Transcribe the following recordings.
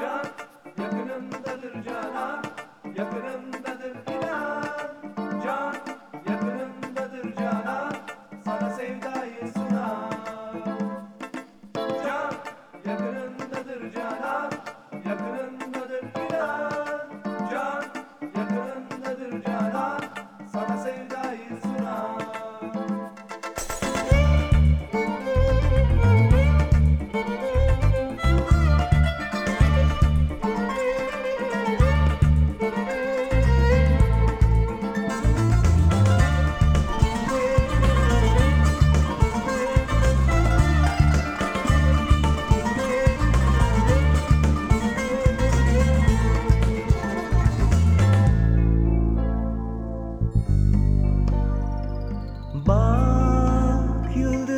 Can yakınındadır canan, yakınındadır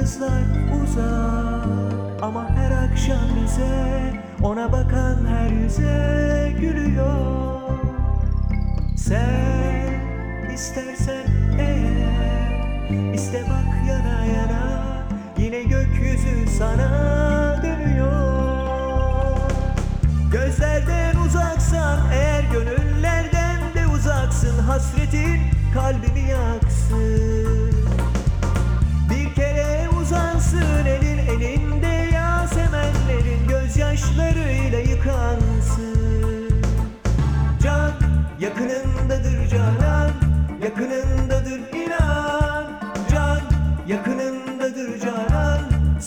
yıldızlar uzak ama her akşam bize ona bakan her yüze gülüyor. Sen istersen eğer iste bak yana yana yine gökyüzü sana dönüyor. Gözlerden uzaksan eğer gönüllerden de uzaksın hasretin kalbimi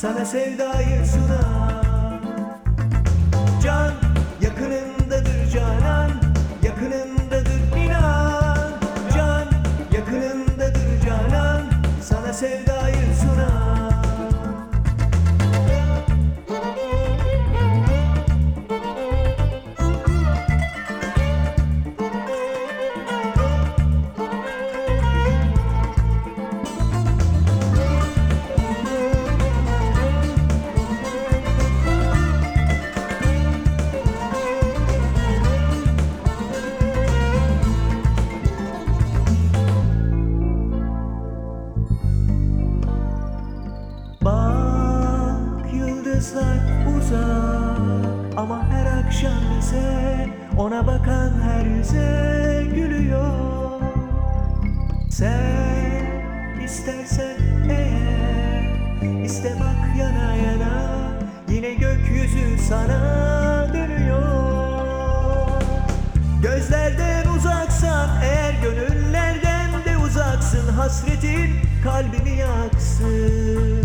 sana sevdayı uzak Ama her akşam bize Ona bakan her yüze gülüyor. Sen istersen eğer iste bak yana yana Yine gökyüzü sana dönüyor. Gözlerden uzaksan eğer gönüllerden de uzaksın Hasretin kalbimi yaksın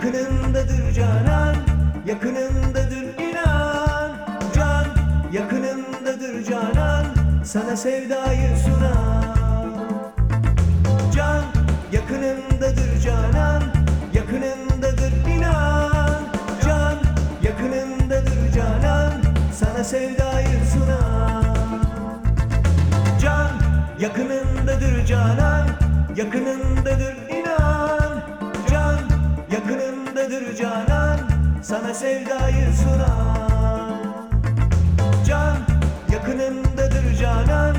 yakınındadır canan, yakınındadır inan. Can yakınındadır canan, sana sevdayı sunar. Can yakınındadır canan, yakınındadır inan. Can yakınındadır canan, sana sevdayı sunar. Can yakınındadır canan, yakınındadır yakınındadır canan, sana sevdayı sunar. Can yakınındadır canan,